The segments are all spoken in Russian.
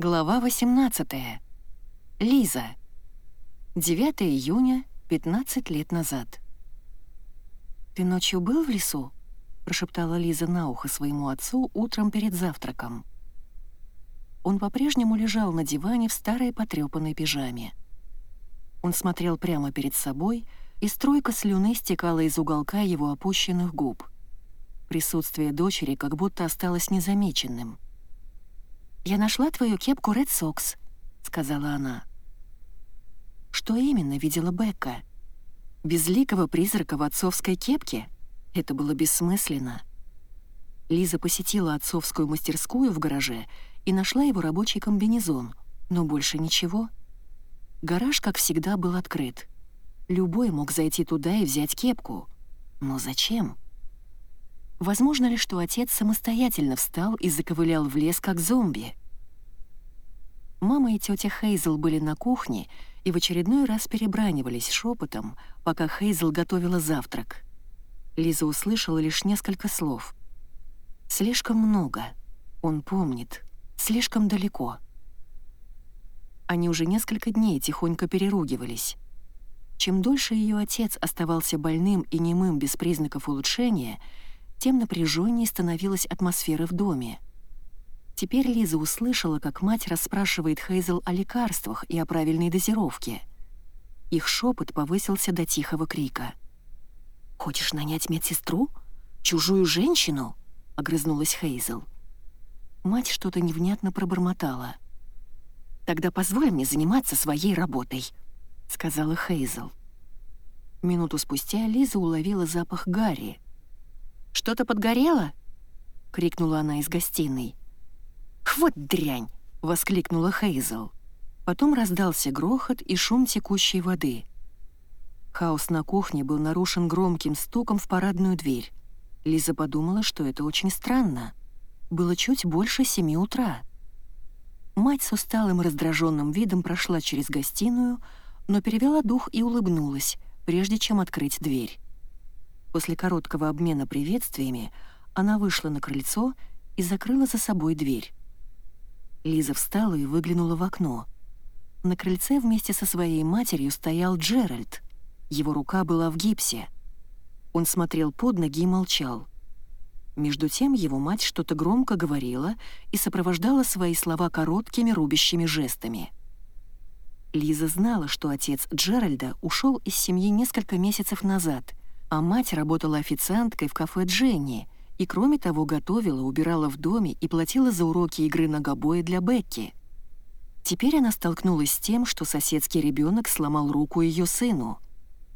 Глава 18. Лиза. 9 июня, 15 лет назад. «Ты ночью был в лесу?» — прошептала Лиза на ухо своему отцу утром перед завтраком. Он по-прежнему лежал на диване в старой потрёпанной пижаме. Он смотрел прямо перед собой, и струйка слюны стекала из уголка его опущенных губ. Присутствие дочери как будто осталось незамеченным — «Я нашла твою кепку Red Sox», — сказала она. Что именно видела Бекка? Безликого призрака в отцовской кепке? Это было бессмысленно. Лиза посетила отцовскую мастерскую в гараже и нашла его рабочий комбинезон, но больше ничего. Гараж, как всегда, был открыт. Любой мог зайти туда и взять кепку. Но зачем? Возможно ли, что отец самостоятельно встал и заковылял в лес, как зомби? Мама и тетя Хейзел были на кухне и в очередной раз перебранивались шепотом, пока Хейзел готовила завтрак. Лиза услышала лишь несколько слов. «Слишком много. Он помнит. Слишком далеко». Они уже несколько дней тихонько переругивались. Чем дольше ее отец оставался больным и немым без признаков улучшения — тем напряженнее становилась атмосфера в доме. Теперь Лиза услышала, как мать расспрашивает Хейзел о лекарствах и о правильной дозировке. Их шепот повысился до тихого крика. «Хочешь нанять медсестру? Чужую женщину?» — огрызнулась Хейзел. Мать что-то невнятно пробормотала. «Тогда позволь мне заниматься своей работой», — сказала Хейзел. Минуту спустя Лиза уловила запах Гарри — «Что-то подгорело?» — крикнула она из гостиной. «Вот дрянь!» — воскликнула Хейзел. Потом раздался грохот и шум текущей воды. Хаос на кухне был нарушен громким стуком в парадную дверь. Лиза подумала, что это очень странно. Было чуть больше семи утра. Мать с усталым раздраженным видом прошла через гостиную, но перевела дух и улыбнулась, прежде чем открыть дверь. После короткого обмена приветствиями она вышла на крыльцо и закрыла за собой дверь. Лиза встала и выглянула в окно. На крыльце вместе со своей матерью стоял Джеральд. Его рука была в гипсе. Он смотрел под ноги и молчал. Между тем его мать что-то громко говорила и сопровождала свои слова короткими рубящими жестами. Лиза знала, что отец Джеральда ушел из семьи несколько месяцев назад а мать работала официанткой в кафе Дженни и, кроме того, готовила, убирала в доме и платила за уроки игры на гобое для Бекки. Теперь она столкнулась с тем, что соседский ребенок сломал руку ее сыну.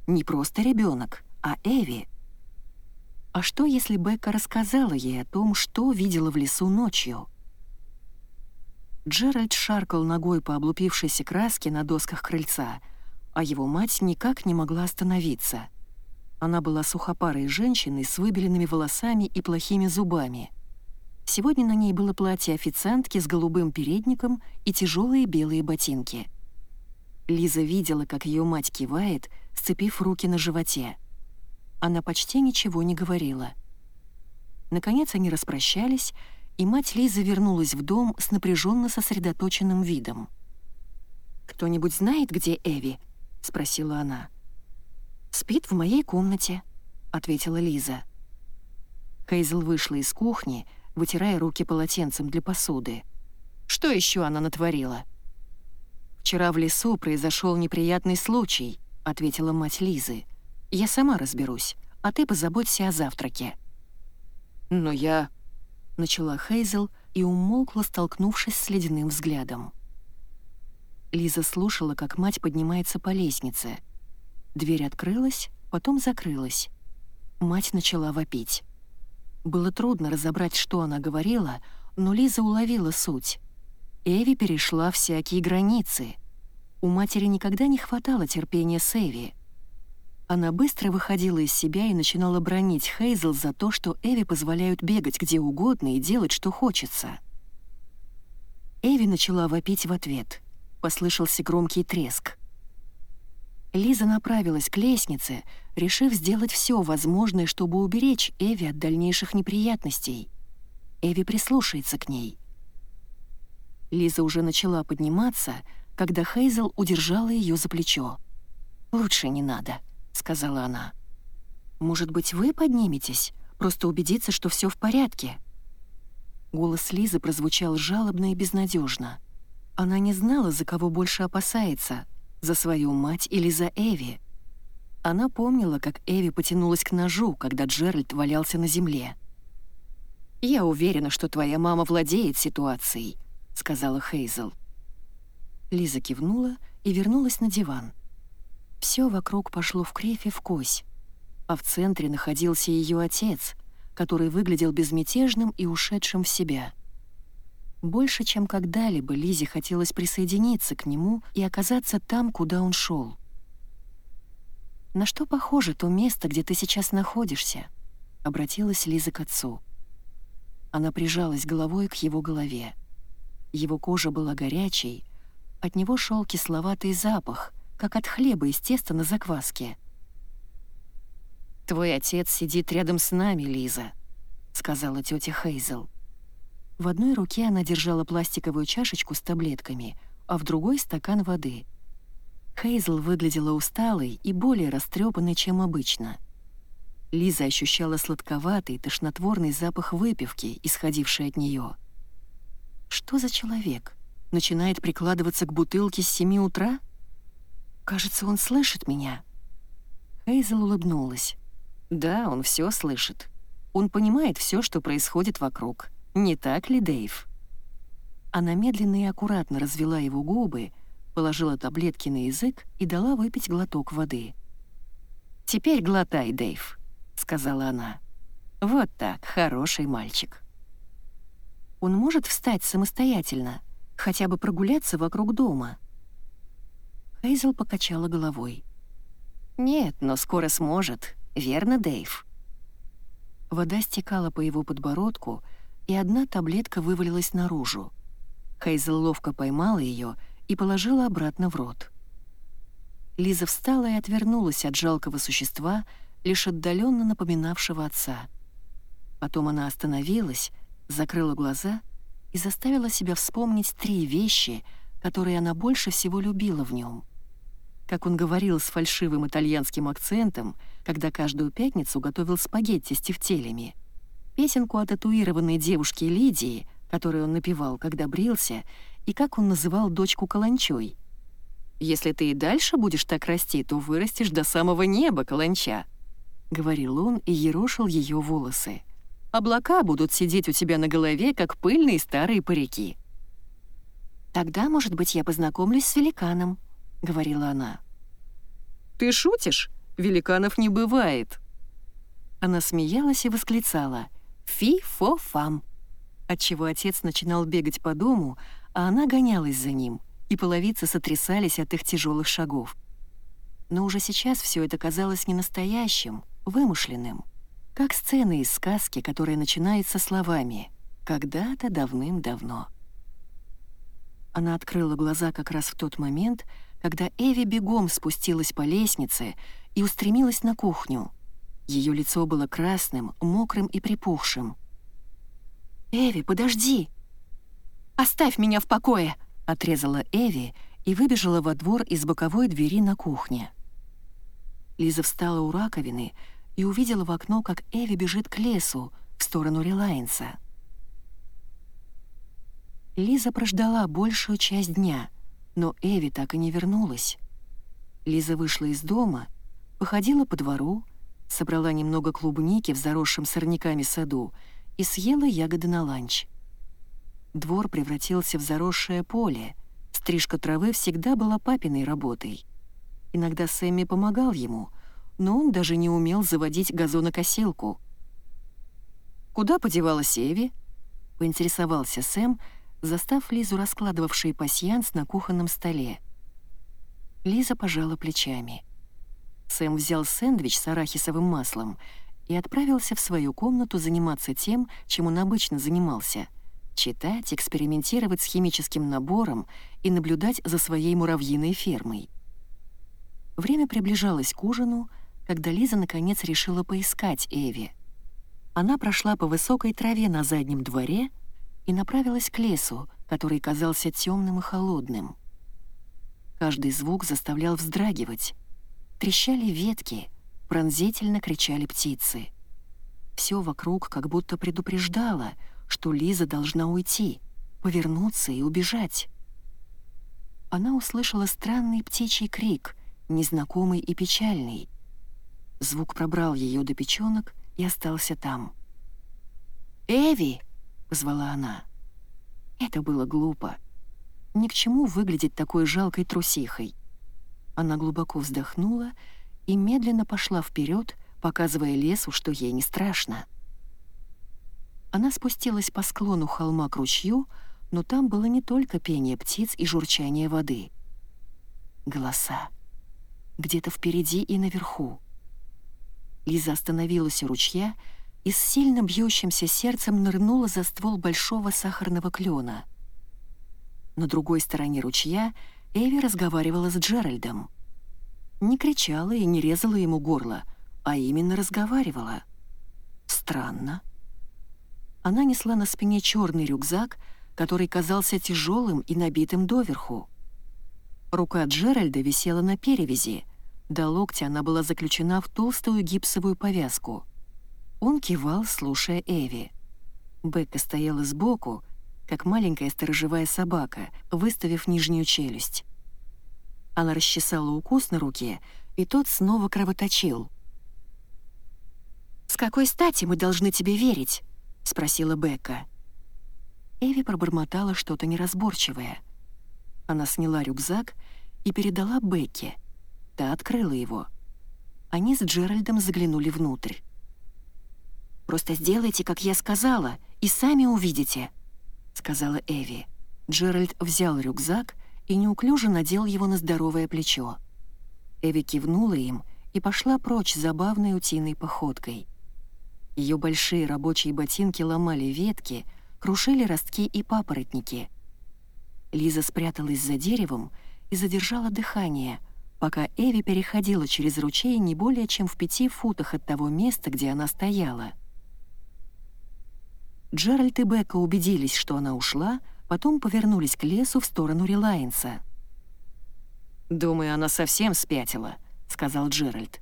Не просто ребенок, а Эви. А что, если Бекка рассказала ей о том, что видела в лесу ночью? Джеральд шаркал ногой по облупившейся краске на досках крыльца, а его мать никак не могла остановиться — она была сухопарой женщиной с выбеленными волосами и плохими зубами. Сегодня на ней было платье официантки с голубым передником и тяжелые белые ботинки. Лиза видела, как ее мать кивает, сцепив руки на животе. Она почти ничего не говорила. Наконец они распрощались, и мать Лизы вернулась в дом с напряженно сосредоточенным видом. «Кто-нибудь знает, где Эви?» — спросила она. «Спит в моей комнате», — ответила Лиза. Хейзел вышла из кухни, вытирая руки полотенцем для посуды. Что еще она натворила? «Вчера в лесу произошел неприятный случай», — ответила мать Лизы. «Я сама разберусь, а ты позаботься о завтраке». «Но я...» — начала Хейзел и умолкла, столкнувшись с ледяным взглядом. Лиза слушала, как мать поднимается по лестнице — Дверь открылась, потом закрылась. Мать начала вопить. Было трудно разобрать, что она говорила, но Лиза уловила суть. Эви перешла всякие границы. У матери никогда не хватало терпения с Эви. Она быстро выходила из себя и начинала бронить Хейзел за то, что Эви позволяют бегать где угодно и делать, что хочется. Эви начала вопить в ответ. Послышался громкий треск. Лиза направилась к лестнице, решив сделать все возможное, чтобы уберечь Эви от дальнейших неприятностей. Эви прислушается к ней. Лиза уже начала подниматься, когда Хейзел удержала ее за плечо. «Лучше не надо», — сказала она. «Может быть, вы подниметесь? Просто убедиться, что все в порядке?» Голос Лизы прозвучал жалобно и безнадежно. Она не знала, за кого больше опасается — за свою мать или за Эви. Она помнила, как Эви потянулась к ножу, когда Джеральд валялся на земле. «Я уверена, что твоя мама владеет ситуацией», — сказала Хейзел. Лиза кивнула и вернулась на диван. Все вокруг пошло в крефе в кось, а в центре находился ее отец, который выглядел безмятежным и ушедшим в себя. Больше, чем когда-либо, Лизе хотелось присоединиться к нему и оказаться там, куда он шел. «На что похоже то место, где ты сейчас находишься?» — обратилась Лиза к отцу. Она прижалась головой к его голове. Его кожа была горячей, от него шел кисловатый запах, как от хлеба из теста на закваске. «Твой отец сидит рядом с нами, Лиза», — сказала тетя Хейзел. В одной руке она держала пластиковую чашечку с таблетками, а в другой — стакан воды — Хейзл выглядела усталой и более растрепанной, чем обычно. Лиза ощущала сладковатый, тошнотворный запах выпивки, исходивший от нее. Что за человек? Начинает прикладываться к бутылке с семи утра? Кажется, он слышит меня. Хейзл улыбнулась. Да, он все слышит. Он понимает все, что происходит вокруг. Не так ли, Дэйв? Она медленно и аккуратно развела его губы, положила таблетки на язык и дала выпить глоток воды. «Теперь глотай, Дэйв», — сказала она. «Вот так, хороший мальчик». «Он может встать самостоятельно, хотя бы прогуляться вокруг дома?» Хейзел покачала головой. «Нет, но скоро сможет, верно, Дэйв?» Вода стекала по его подбородку, и одна таблетка вывалилась наружу. Хейзел ловко поймала ее и положила обратно в рот. Лиза встала и отвернулась от жалкого существа, лишь отдаленно напоминавшего отца. Потом она остановилась, закрыла глаза и заставила себя вспомнить три вещи, которые она больше всего любила в нем. Как он говорил с фальшивым итальянским акцентом, когда каждую пятницу готовил спагетти с тефтелями. Песенку о татуированной девушке Лидии, которую он напевал, когда брился, и как он называл дочку Каланчой. «Если ты и дальше будешь так расти, то вырастешь до самого неба, Каланча», — говорил он и ерошил ее волосы. «Облака будут сидеть у тебя на голове, как пыльные старые парики». «Тогда, может быть, я познакомлюсь с великаном», — говорила она. «Ты шутишь? Великанов не бывает». Она смеялась и восклицала «Фи-фо-фам», отчего отец начинал бегать по дому, а она гонялась за ним, и половицы сотрясались от их тяжелых шагов. Но уже сейчас все это казалось не настоящим, вымышленным, как сцена из сказки, которая начинается словами «когда-то давным-давно». Она открыла глаза как раз в тот момент, когда Эви бегом спустилась по лестнице и устремилась на кухню. Ее лицо было красным, мокрым и припухшим. «Эви, подожди!» «Оставь меня в покое!» — отрезала Эви и выбежала во двор из боковой двери на кухне. Лиза встала у раковины и увидела в окно, как Эви бежит к лесу, в сторону Релайнса. Лиза прождала большую часть дня, но Эви так и не вернулась. Лиза вышла из дома, походила по двору, собрала немного клубники в заросшем сорняками саду и съела ягоды на ланч. Двор превратился в заросшее поле. Стрижка травы всегда была папиной работой. Иногда Сэмми помогал ему, но он даже не умел заводить газонокосилку. «Куда подевалась Эви?» — поинтересовался Сэм, застав Лизу, раскладывавшей пасьянс на кухонном столе. Лиза пожала плечами. Сэм взял сэндвич с арахисовым маслом и отправился в свою комнату заниматься тем, чем он обычно занимался — читать, экспериментировать с химическим набором и наблюдать за своей муравьиной фермой. Время приближалось к ужину, когда Лиза наконец решила поискать Эви. Она прошла по высокой траве на заднем дворе и направилась к лесу, который казался темным и холодным. Каждый звук заставлял вздрагивать. Трещали ветки, пронзительно кричали птицы. Все вокруг как будто предупреждало, что Лиза должна уйти, повернуться и убежать. Она услышала странный птичий крик, незнакомый и печальный. Звук пробрал ее до печенок и остался там. «Эви!» — позвала она. Это было глупо. Ни к чему выглядеть такой жалкой трусихой. Она глубоко вздохнула и медленно пошла вперед, показывая лесу, что ей не страшно. Она спустилась по склону холма к ручью, но там было не только пение птиц и журчание воды. Голоса. Где-то впереди и наверху. Лиза остановилась у ручья и с сильно бьющимся сердцем нырнула за ствол большого сахарного клена. На другой стороне ручья Эви разговаривала с Джеральдом. Не кричала и не резала ему горло, а именно разговаривала. Странно. Она несла на спине черный рюкзак, который казался тяжелым и набитым доверху. Рука Джеральда висела на перевязи, до локтя она была заключена в толстую гипсовую повязку — он кивал, слушая Эви. Бекка стояла сбоку, как маленькая сторожевая собака, выставив нижнюю челюсть. Она расчесала укус на руке, и тот снова кровоточил. «С какой стати мы должны тебе верить?» — спросила Бекка. Эви пробормотала что-то неразборчивое. Она сняла рюкзак и передала Бекке. Та открыла его. Они с Джеральдом заглянули внутрь. Просто сделайте, как я сказала, и сами увидите», — сказала Эви. Джеральд взял рюкзак и неуклюже надел его на здоровое плечо. Эви кивнула им и пошла прочь забавной утиной походкой. Ее большие рабочие ботинки ломали ветки, крушили ростки и папоротники. Лиза спряталась за деревом и задержала дыхание, пока Эви переходила через ручей не более чем в пяти футах от того места, где она стояла. Джеральд и Бекка убедились, что она ушла, потом повернулись к лесу в сторону Релайнса. «Думаю, она совсем спятила», — сказал Джеральд.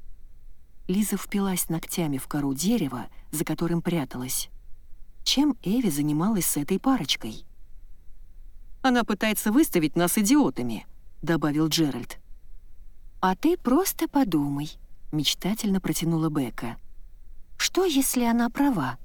Лиза впилась ногтями в кору дерева, за которым пряталась. Чем Эви занималась с этой парочкой? «Она пытается выставить нас идиотами», — добавил Джеральд. «А ты просто подумай», — мечтательно протянула Бекка. «Что, если она права?»